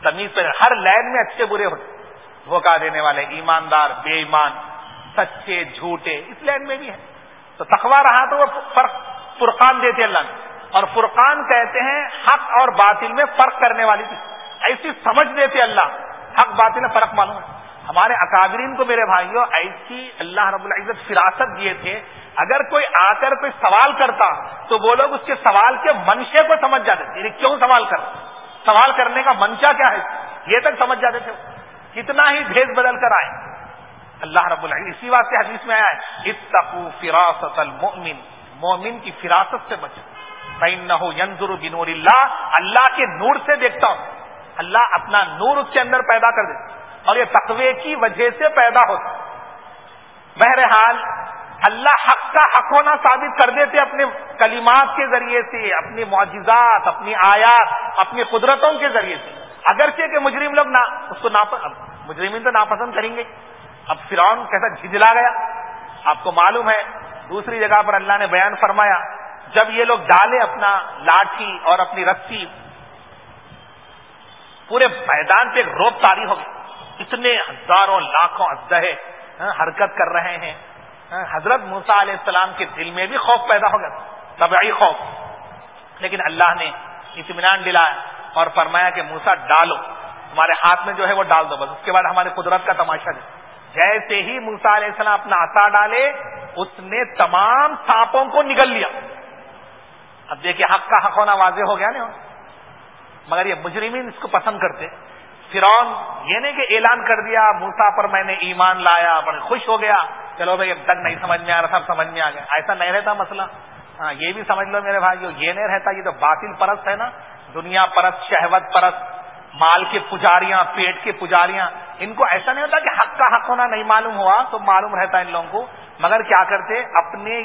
تمیز پہ ہر لائن میں اچھے برے ہوتے دھوکہ دینے والے ایماندار، بے ایمان، سچے، جھوٹے، اس لائن میں بھی ہے تو تخوا رہا تو وہ فرق فرقان دیتے اللہ نے۔ اور فرقان کہتے ہیں حق اور باطل میں فرق کرنے والی چیز۔ ایسی سمجھ دیتے اللہ۔ حق، باطل میں فرق معلوم ہے۔ ہمارے اکابرین کو میرے بھائیوں، ایسی اللہ رب العزت فراست دیے تھے۔ اگر کوئی آ کر کوئی سوال کرتا تو وہ لوگ اس کے سوال کے منشے کو سمجھ جاتے تھے۔ یعنی کیوں سوال کر سوال کرنے کا منشا کیا ہے؟ یہ تک سمجھ جاتے تھے۔ کتنا ہی بھیج بدل کر آئے۔ اللہ رب العزت اسی بات سے حدیث میں آیا ہے اتقو فراست المؤمن۔ مومن کی فراست سے بچو۔ نہ ہو ینظر بنور اللہ اللہ کے نور سے دیکھتا ہوں۔ اللہ اپنا نور اس کے اندر پیدا کر دیتا اور یہ تقوی کی وجہ سے پیدا ہوتا بہرحال اللہ حق کا حق ہونا ثابت کر دیتے اپنے کلمات کے ذریعے سے اپنی معجزات اپنی آیات اپنی قدرتوں کے ذریعے سے۔ اگرچہ کہ مجرم لوگ نہ اس کو مجرمین تو ناپسند کریں گے۔ اب فرعون کیسا جھجلا گیا۔ آپ کو معلوم ہے دوسری جگہ پر اللہ نے بیان فرمایا جب یہ لوگ ڈالے اپنا لاٹھی اور اپنی رسی پورے میدان پہ ایک روپ تاری ہو گئی۔ اتنے ہزاروں لاکھوں ازدہے ہاں، حرکت کر رہے ہیں۔ حضرت موسا علیہ السلام کے دل میں بھی خوف پیدا ہو گیا طبعی خوف۔ لیکن اللہ نے اطمینان دلایا اور فرمایا کہ موسا ڈالو ہمارے ہاتھ میں جو ہے وہ ڈال دو، بس اس کے بعد ہماری قدرت کا تماشا دے جیسے ہی موسا علیہ السلام اپنا آتا ڈالے، اس نے تمام سانپوں کو نگل لیا۔ اب دیکھیے، حق کا حق ہونا واضح ہو گیا نا۔ مگر یہ مجرمین اس کو پسند کرتے۔ فرون یہ نہیں کہ اعلان کر دیا موسا پر میں نے ایمان لایا، بڑے خوش ہو گیا۔ چلو بھائی، اب تک نہیں سمجھ میں آ رہا سب سمجھ میں آ گیا۔ ایسا نہیں رہتا مسئلہ۔ ہاں یہ بھی سمجھ لو میرے بھائی یہ نہیں رہتا، یہ تو باطل پرست ہے نا، دنیا پرست، شہوت پرست، مال کے پجاریاں، پیٹ کے پجاریاں، ان کو ایسا نہیں ہوتا کہ حق کا حق ہونا نہیں معلوم ہوا تو معلوم رہتا ان لوگوں کو۔ مگر کیا کرتے، اپنے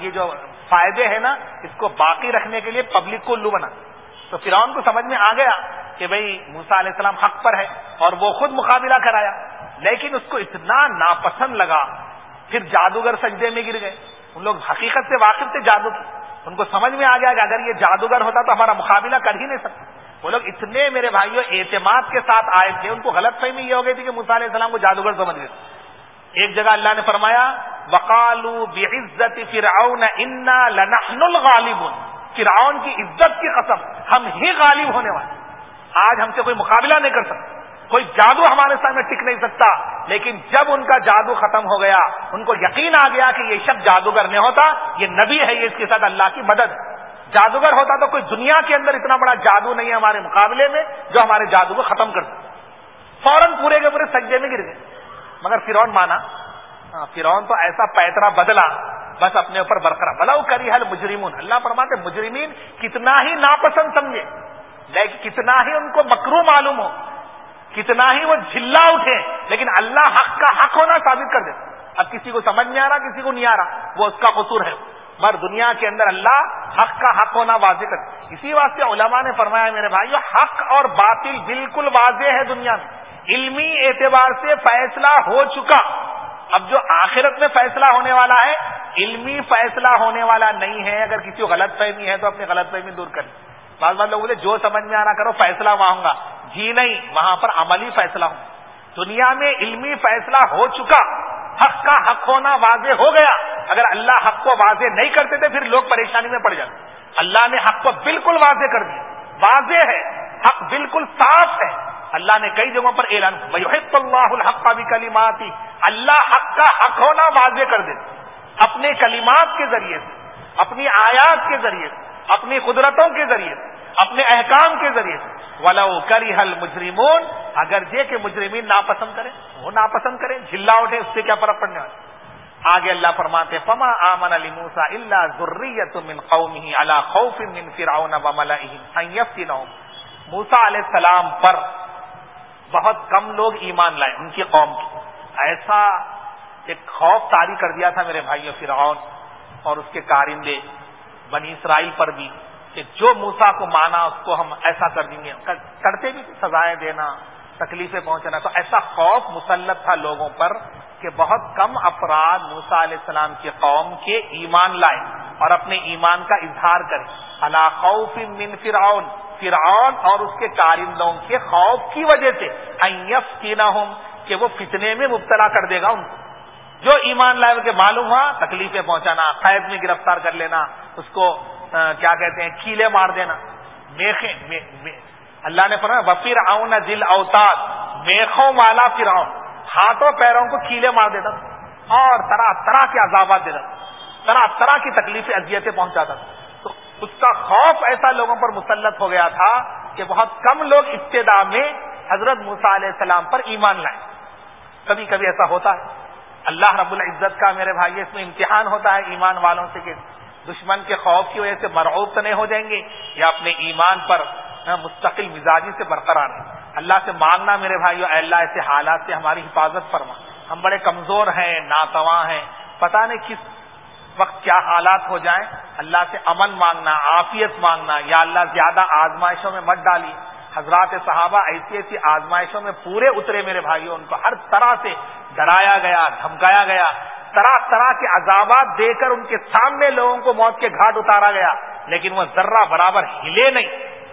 یہ جو فائدے ہیں نا، اس کو باقی رکھنے کے لیے پبلک کو لو بنا۔ تو فرعون کو سمجھ میں آ گیا کہ بھائی موسا علیہ السلام حق پر ہے اور وہ خود مقابلہ کرایا، لیکن اس کو اتنا ناپسند لگا۔ پھر جادوگر سجدے میں گر گئے۔ ان لوگ حقیقت سے واقف تھے، جادو کی ان کو سمجھ میں آ گیا کہ اگر یہ جادوگر ہوتا تو ہمارا مقابلہ کر ہی نہیں سکتا۔ وہ لوگ اتنے میرے بھائیوں اعتماد کے ساتھ آئے تھے، ان کو غلط فہمی یہ ہو گئی تھی کہ مصع علیہ السلام کو جادوگر سمجھ گئے۔ ایک جگہ اللہ نے فرمایا وکالو بعزت فرعون انا لنحن الغالب فرعون کی عزت کی قسم، ہم ہی غالب ہونے والے آج ہم سے کوئی مقابلہ نہیں کر سکتا۔ کوئی جادو ہمارے سامنے ٹک نہیں سکتا، لیکن جب ان کا جادو ختم ہو گیا، ان کو یقین آ گیا کہ یہ شخص جادوگر نہیں ہوتا، یہ نبی ہے، یہ اس کے ساتھ اللہ کی مدد۔ جادوگر ہوتا تو کوئی دنیا کے اندر اتنا بڑا جادو نہیں ہے ہمارے مقابلے میں، جو ہمارے جادو کو ختم کر سکے فوراً پورے کے پورے سجدے میں گر گئے۔ مگر فرون مانا۔ ہاں، فرون تو ایسا پیترا بدلا، بس اپنے اوپر برقرار۔ بلاؤ کری حل مجرمون۔ اللہ فرماتے مجرمین کتنا ہی ناپسند سمجھے، لیکن کتنا ہی ان کو مکرو معلوم ہو۔ کتنا ہی وہ جھلا اٹھے، لیکن اللہ حق کا حق ہونا ثابت کر دے اب کسی کو سمجھ نہیں آ رہا، کسی کو نہیں آ رہا، وہ اس کا قصور ہے۔ مگر دنیا کے اندر اللہ حق کا حق ہونا واضح کر اسی واسطے علماء نے فرمایا، میرے بھائی حق اور باطل بالکل واضح ہے دنیا میں۔ علمی اعتبار سے فیصلہ ہو چکا۔ اب جو آخرت میں فیصلہ ہونے والا ہے، علمی فیصلہ ہونے والا نہیں ہے۔ اگر کسی کو غلط فہمی ہے تو اپنی غلط فہمی دور کریں بعض بات لوگوں نے جو سمجھ میں آنا کرو، فیصلہ وہاں گا۔ جی نہیں، وہاں پر عملی فیصلہ ہوں۔ دنیا میں علمی فیصلہ ہو چکا، حق کا حق ہونا واضح ہو گیا۔ اگر اللہ حق کو واضح نہیں کرتے تھے، پھر لوگ پریشانی میں پڑ جاتے۔ اللہ نے حق کو بالکل واضح کر دیا۔ واضح ہے، حق بالکل صاف ہے۔ اللہ نے کئی جگہوں پر اعلان اللہ الحق کا بھی کلیمات اللہ حق کا حق ہونا واضح کر دے اپنے کلمات کے ذریعے سے، اپنی آیات کے ذریعے سے۔ اپنی قدرتوں کے ذریعے سے، اپنے احکام کے ذریعے سے۔ ولو کری حل مجرمون اگر یہ کہ مجرمین ناپسند کریں، وہ ناپسند کریں، جھلا اٹھے اس سے کیا فرق پڑنے والا آگے اللہ فرماتے فما آمن علی موسا اللہ ضروریت من قومی اللہ خوف من فرعون موسا علیہ السلام پر بہت کم لوگ ایمان لائے، ان کی قوم کی۔ ایسا ایک خوف تاری کر دیا تھا میرے بھائیوں فرعون اور اس کے کارندے۔ بنی اسرائیل پر بھی کہ جو موسا کو مانا اس کو ہم ایسا کر دیں گے۔ کرتے بھی سزائیں دینا، تکلیفیں پہنچنا تو ایسا خوف مسلط تھا لوگوں پر کہ بہت کم افراد موسا علیہ السلام کی قوم کے ایمان لائے اور اپنے ایمان کا اظہار کرے۔ اللہ خوف من فرعون۔ فرعون اور اس کے کارندوں کے خوف کی وجہ سے۔ ایف کی نہ کہ وہ فتنے میں مبتلا کر دے گا ان کو۔ جو ایمان لائے کہ معلوم ہوا، تکلیفیں پہنچانا، قید میں گرفتار کر لینا، اس کو کیا کہتے ہیں، کیلے مار دینا میخے اللہ نے فرمایا وفیر آؤں دل اوتاد میخوں والا فرعون، ہاتھوں پیروں کو کیلے مار دیتا تھا اور طرح طرح کے عذابات دیتا تھا طرح طرح کی تکلیفیں، اذیتیں پہنچاتا۔ تھا تو اس کا خوف ایسا لوگوں پر مسلط ہو گیا تھا کہ بہت کم لوگ ابتدا میں حضرت موسا علیہ السلام پر ایمان لائیں۔ کبھی کبھی ایسا ہوتا ہے۔ اللہ رب العزت کا میرے بھائی، اس میں امتحان ہوتا ہے ایمان والوں سے کہ دشمن کے خوف کی وجہ سے مرعوب تو نہیں ہو جائیں گے یا اپنے ایمان پر مستقل مزاجی سے برقرار ہیں۔ اللہ سے مانگنا میرے بھائی اللہ، ایسے حالات سے ہماری حفاظت فرما۔ ہم بڑے کمزور ہیں، ناتواں ہیں۔ پتہ نہیں کس وقت کیا حالات ہو جائیں۔ اللہ سے امن مانگنا، عافیت مانگنا، یا اللہ زیادہ آزمائشوں میں مت ڈالی حضرات صحابہ ایسی ایسی آزمائشوں میں پورے اترے میرے بھائیوں ان کو ہر طرح سے ڈرایا گیا، دھمکایا گیا، طرح طرح کے عذابات دے کر ان کے سامنے لوگوں کو موت کے گھاٹ اتارا گیا، لیکن وہ ذرہ برابر ہلے نہیں،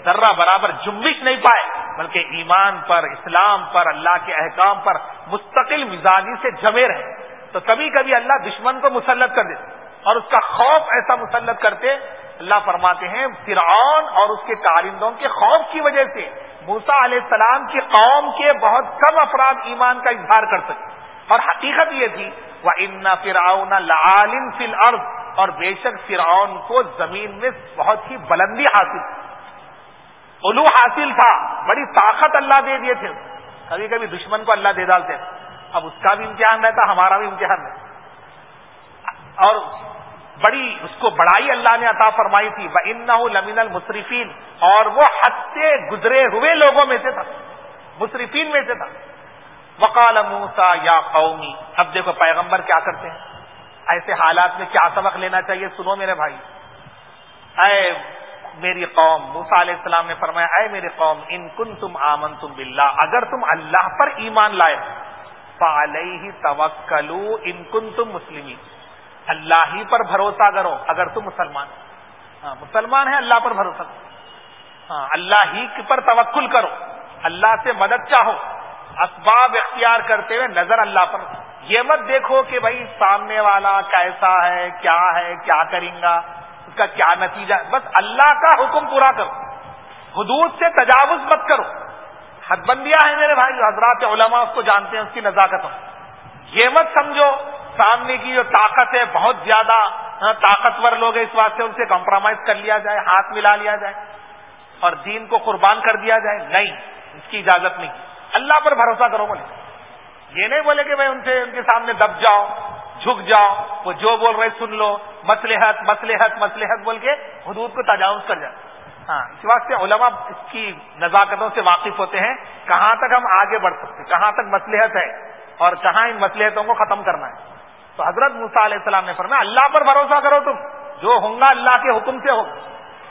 ذرہ برابر جمبش نہیں پائے، بلکہ ایمان پر، اسلام پر، اللہ کے احکام پر مستقل مزاجی سے جمے رہے۔ تو کبھی کبھی اللہ دشمن کو مسلط کر دیتے، اور اس کا خوف ایسا مسلط کرتے اللہ فرماتے ہیں، فرعون اور اس کے کارندوں کے خوف کی وجہ سے موسا علیہ السلام کی قوم کے بہت کم افراد ایمان کا اظہار کر سکے۔ اور حقیقت یہ تھی وہ ان فرعون لعالم فی الارض اور بے شک فرعون کو زمین میں بہت ہی بلندی حاصل تھی۔ علو حاصل تھا، بڑی طاقت اللہ دے دیے تھے۔ کبھی کبھی دشمن کو اللہ دے ڈالتے اب اس کا بھی امتحان رہتا، ہمارا بھی امتحان رہتا۔ اور بڑی اس کو بڑائی اللہ نے عطا فرمائی تھی وہ ان لمین المصرفین اور وہ حد سے گزرے ہوئے لوگوں میں سے تھا، مصرفین میں سے تھا۔ وقال موسا یا قومی اب دیکھو پیغمبر کیا کرتے ہیں۔ ایسے حالات میں کیا سبق لینا چاہیے؟ سنو میرے بھائی۔ اے میری قوم موسا علیہ السلام نے فرمایا، اے میری قوم، ان کن تم آمن تم اگر تم اللہ پر ایمان لائے ہی توکلو ان کن تم مسلم اللہ ہی پر بھروسہ کرو، اگر تم مسلمان ہاں مسلمان ہے اللہ پر بھروسہ کرو۔ ہاں اللہ ہی پر توکل کرو۔ اللہ سے مدد چاہو۔ اسباب اختیار کرتے ہوئے نظر اللہ پر۔ یہ مت دیکھو کہ بھائی سامنے والا کیسا ہے، کیا ہے، کیا کریں گا، اس کا کیا نتیجہ۔ بس اللہ کا حکم پورا کرو۔ حدود سے تجاوز مت کرو۔ حد بندیاں ہیں میرے بھائی، حضرات علماء اس کو جانتے ہیں، اس کی نزاکت یہ مت سمجھو سامنے کی جو طاقت ہے، بہت زیادہ ہاں، طاقتور لوگ ہیں اس واسطے ان سے کمپرومائز کر لیا جائے، ہاتھ ملا لیا جائے، اور دین کو قربان کر دیا جائے۔ نہیں، اس کی اجازت نہیں۔ اللہ پر بھروسہ کرو بولے۔ یہ نہیں بولے کہ بھائی ان سے، ان کے سامنے دب جاؤ، جھک جاؤ، وہ جو بول رہے سن لو مسلحت مسلحت مسلحت بول کے حدود کو تجاوز کر جائے۔ ہاں اس واسطے علماء اس کی نزاکتوں سے واقف ہوتے ہیں۔ کہاں تک ہم آگے بڑھ سکتے کہاں تک مسلحت ہے؟ اور کہاں ان مسلحتوں کو ختم کرنا ہے؟ تو حضرت موسا علیہ السلام نے فرمایا، اللہ پر بھروسہ کرو تم۔ جو ہوں گا اللہ کے حکم سے ہو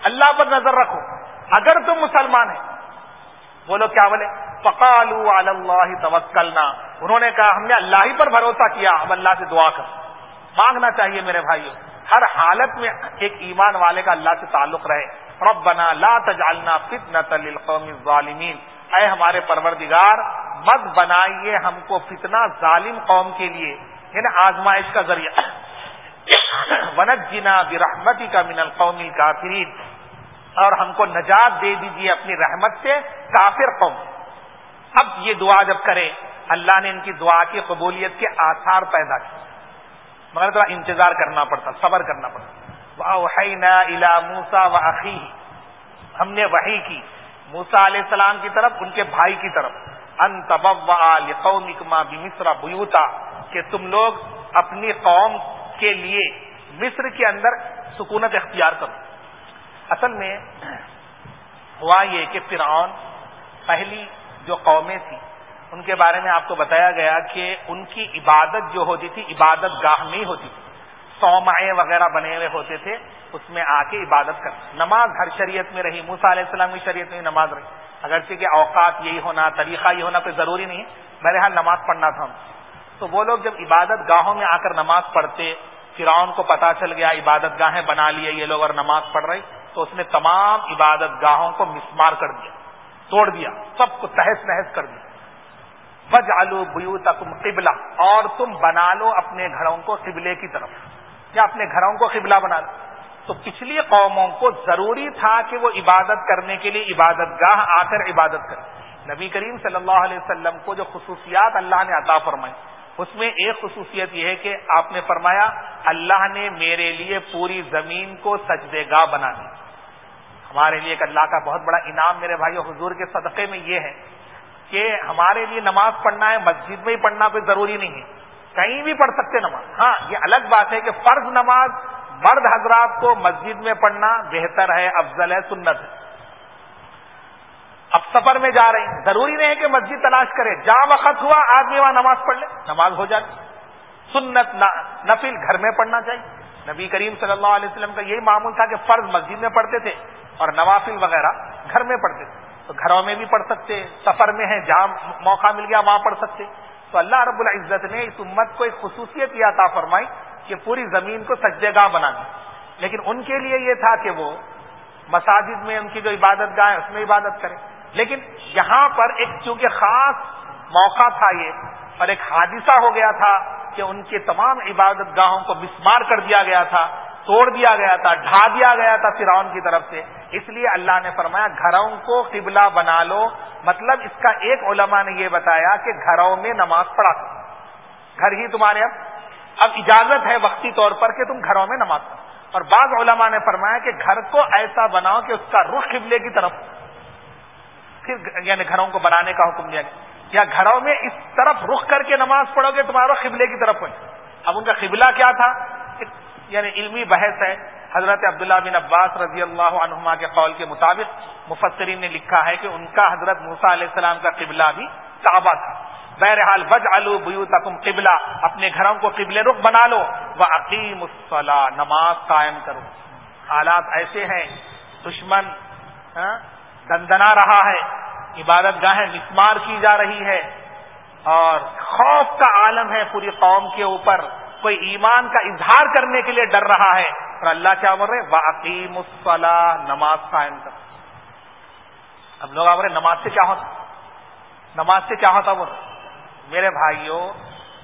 اللہ پر نظر رکھو۔ اگر تم مسلمان ہیں بولو کیا بولے؟ پکالو اللہ توکلنا انہوں نے کہا، ہم نے اللہ ہی پر بھروسہ کیا، اب اللہ سے دعا کر مانگنا چاہیے میرے بھائیوں ہر حالت میں ایک ایمان والے کا اللہ سے تعلق رہے۔ ربنا لا تجعلنا فتنة للقوم الظالمین اے ہمارے پروردگار، مت بنائیے ہم کو فتنہ ظالم قوم کے لیے۔ یعنی آزمائش کا ذریعہ۔ ونت جنا برحمتی کا من القومی کافرین اور ہم کو نجات دے دیجیے اپنی رحمت سے کافر قوم۔ اب یہ دعا جب کرے اللہ نے ان کی دعا کی قبولیت کے آثار پیدا کیے۔ مگر تھوڑا انتظار کرنا پڑتا، صبر کرنا پڑتا۔ الا موسا و عقی ہم نے وحی کی موسا علیہ السلام کی طرف، ان کے بھائی کی طرف۔ ان تبا بسرا بیوتا کہ تم لوگ اپنی قوم کے لیے مصر کے اندر سکونت اختیار کرو۔ اصل میں ہوا یہ کہ فرعون پہلی جو قومیں تھیں، ان کے بارے میں آپ کو بتایا گیا کہ ان کی عبادت جو ہوتی تھی، عبادت گاہ میں ہی ہوتی تھی۔ سومائے وغیرہ بنے ہوئے ہوتے تھے، اس میں آ کے عبادت کر نماز ہر شریعت میں رہی موسا علیہ السلام کی شریعت میں نماز رہی۔ اگرچہ کہ اوقات یہی ہونا، طریقہ یہ ہونا کوئی ضروری نہیں بہرحال نماز پڑھنا تھا تو وہ لوگ جب عبادت گاہوں میں آ کر نماز پڑھتے، فرعون کو پتا چل گیا عبادت گاہیں بنا لیے یہ لوگ اور نماز پڑھ رہے، تو اس نے تمام عبادت گاہوں کو مسمار کر دیا، توڑ دیا، سب کو تہس نہس کر دیا۔ بج آلو بو قبلہ، اور تم بنا لو اپنے گھروں کو قبلے کی طرف، یا اپنے گھروں کو قبلہ بنا لو۔ تو پچھلی قوموں کو ضروری تھا کہ وہ عبادت کرنے کے لیے عبادت گاہ آ کر عبادت کرے نبی کریم صلی اللہ علیہ وسلم کو جو خصوصیات اللہ نے عطا فرمائی اس میں ایک خصوصیت یہ ہے کہ آپ نے فرمایا، اللہ نے میرے لیے پوری زمین کو سجدے گاہ بنا دی۔ ہمارے لیے ایک اللہ کا بہت بڑا انعام میرے بھائی حضور کے صدقے میں یہ ہے کہ ہمارے لیے نماز پڑھنا ہے، مسجد میں ہی پڑھنا کوئی ضروری نہیں ہے۔ کہیں بھی پڑھ سکتے نماز۔ ہاں یہ الگ بات ہے کہ فرض نماز مرد حضرات کو مسجد میں پڑھنا بہتر ہے، افضل ہے، سنت ہے۔ اب سفر میں جا رہے ہیں۔ ضروری نہیں ہے کہ مسجد تلاش کرے۔ جا وقت ہوا، آدمی وہاں نماز پڑھ لے، نماز ہو جاتی۔ سنت نفل گھر میں پڑھنا چاہیے۔ نبی کریم صلی اللہ علیہ وسلم کا یہی معمول تھا کہ فرض مسجد میں پڑھتے تھے اور نوافل وغیرہ گھر میں پڑھتے تھے۔ تو گھروں میں بھی پڑھ سکتے سفر میں ہیں، جہاں موقع مل گیا وہاں پڑھ سکتے تو اللہ رب العزت نے اس امت کو ایک خصوصیت یہ عطا فرمائی کہ پوری زمین کو سجے گاہ بنا دی۔ لیکن ان کے لیے یہ تھا کہ وہ مساجد میں ان کی جو عبادت گاہ ہے اس میں عبادت کریں۔ لیکن یہاں پر ایک چونکہ خاص موقع تھا یہ، اور ایک حادثہ ہو گیا تھا کہ ان کے تمام عبادت گاہوں کو مسمار کر دیا گیا تھا، توڑ دیا گیا تھا، ڈھا دیا گیا تھا فرعون کی طرف سے۔ اس لیے اللہ نے فرمایا، گھروں کو قبلہ بنا لو۔ مطلب اس کا ایک علماء نے یہ بتایا کہ گھروں میں نماز پڑھا گھر ہی تمہارے اب اب اجازت ہے وقتی طور پر کہ تم گھروں میں نماز پڑھو۔ اور بعض علماء نے فرمایا کہ گھر کو ایسا بناؤ کہ اس کا رخ قبلے کی طرف پھر یعنی گھروں کو بنانے کا حکم دیا گیا یا گھروں میں اس طرف رخ کر کے نماز پڑھو گے تمہارا قبلے کی طرف ہوئے؟ اب ان کا قبلہ کیا تھا؟ یعنی علمی بحث ہے۔ حضرت عبداللہ بن عباس رضی اللہ عنہما کے قول کے مطابق مفسرین نے لکھا ہے کہ ان کا حضرت موسا علیہ السلام کا قبلہ بھی کعبہ تھا۔ بہرحال بج آلو بیو قبلہ اپنے گھروں کو قبل رخ بنا لو۔ وہ عقیم نماز قائم کرو۔ حالات ایسے ہیں۔ دشمن ہاں، دندنا رہا ہے، عبادت گاہیں مسمار کی جا رہی ہے اور خوف کا عالم ہے پوری قوم کے اوپر۔ کوئی ایمان کا اظہار کرنے کے لیے ڈر رہا ہے۔ اور اللہ کیا بول رہے واقعیم مسلح نماز قائم کر اب لوگ رہے نماز سے کیا ہوتا؟ نماز سے کیا ہوتا وہ میرے بھائیوں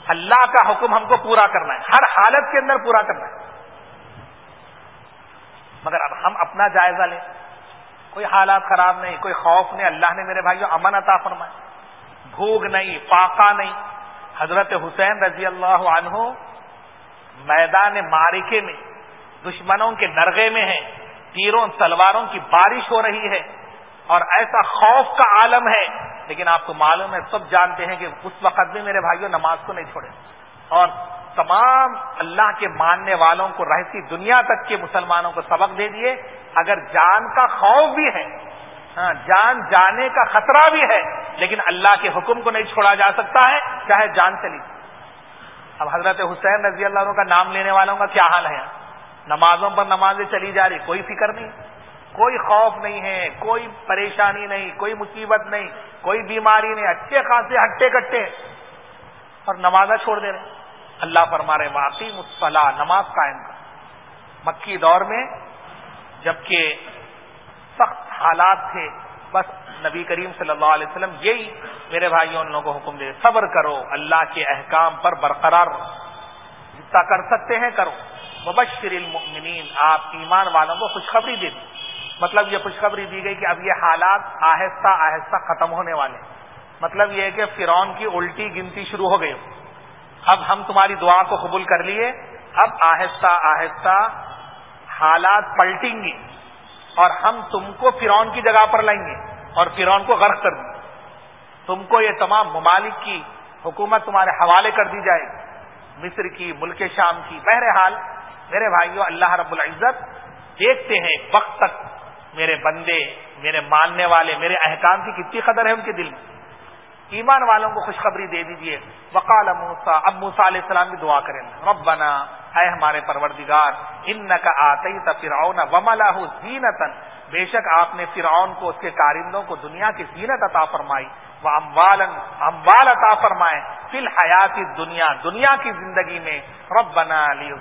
اللہ کا حکم ہم کو پورا کرنا ہے۔ ہر حالت کے اندر پورا کرنا ہے۔ مگر اب ہم اپنا جائزہ لیں۔ کوئی حالات خراب نہیں، کوئی خوف نہیں، اللہ نے میرے بھائیوں امن عطا فرمائے بھوک نہیں پاکا نہیں۔ حضرت حسین رضی اللہ عنہ میدان مارکے میں دشمنوں کے نرغے میں ہیں، تیروں تلواروں کی بارش ہو رہی ہے اور ایسا خوف کا عالم ہے۔ لیکن آپ کو معلوم ہے، سب جانتے ہیں کہ اس وقت بھی میرے بھائیوں نماز کو نہیں چھوڑے۔ اور تمام اللہ کے ماننے والوں کو رہتی دنیا تک کے مسلمانوں کو سبق دے دیے۔ اگر جان کا خوف بھی ہے ہاں جان جانے کا خطرہ بھی ہے، لیکن اللہ کے حکم کو نہیں چھوڑا جا سکتا ہے، چاہے جان چلی اب حضرت حسین رضی اللہ عنہ کا نام لینے والوں کا کیا حال ہے؟ نمازوں پر نمازیں چلی جا رہی، کوئی فکر نہیں۔ کوئی خوف نہیں ہے، کوئی پریشانی نہیں، کوئی مصیبت نہیں، کوئی بیماری نہیں، اچھے خاصے ہٹے کٹے۔ اور نمازیں چھوڑ دے رہے۔ اللہ فرما رہے واقعی مسلح نماز قائم کر مکی دور میں جبکہ سخت حالات تھے، بس نبی کریم صلی اللہ علیہ وسلم یہی میرے بھائیوں ان لوگوں کو حکم دے، صبر کرو، اللہ کے احکام پر برقرار جتنا کر سکتے ہیں کرو۔ مبشر المؤمنین آپ ایمان والوں کو خوشخبری دے دی مطلب یہ خوشخبری دی گئی کہ اب یہ حالات آہستہ آہستہ ختم ہونے والے۔ مطلب یہ ہے کہ فرون کی الٹی گنتی شروع ہو گئی۔ اب ہم تمہاری دعا کو قبول کر لیے۔ اب آہستہ آہستہ حالات پلٹیں گے اور ہم تم کو فرعون کی جگہ پر لائیں گے اور فرعون کو غرق کر دیں تم کو یہ تمام ممالک کی حکومت تمہارے حوالے کر دی جائے گی۔ مصر کی، ملک شام کی۔ بہرحال میرے بھائیوں اللہ رب العزت دیکھتے ہیں وقت تک میرے بندے، میرے ماننے والے، میرے احکام کی کتنی قدر ہے ان کے دل میں۔ ایمان والوں کو خوشخبری دے دیجیے۔ وقال موسا اب موسا علیہ السلام کی دعا کریں رب بنا اے ہمارے پروردگار ان کا آتے فرعون وملا زینتن بے شک آپ نے فرعون کو، اس کے کارندوں کو دنیا کی زینت عطا فرمائی۔ وہ اموال عطا فرمائے۔ فی الحیات دنیا دنیا کی زندگی میں۔ رب بنا لی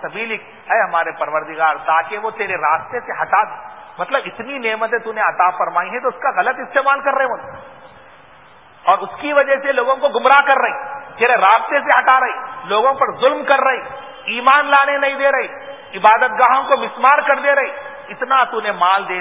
سبیلک۔ اے ہمارے پروردگار، تاکہ وہ تیرے راستے سے ہٹا دے۔ مطلب اتنی نعمتیں تو نے عطا فرمائی ہیں تو اس کا غلط استعمال کر رہے وہ اور اس کی وجہ سے لوگوں کو گمراہ کر رہی، تیرے رابطے سے ہٹا رہی، لوگوں پر ظلم کر رہی، ایمان لانے نہیں دے رہی عبادت گاہوں کو مسمار کر دے رہی، اتنا تو نے مال دے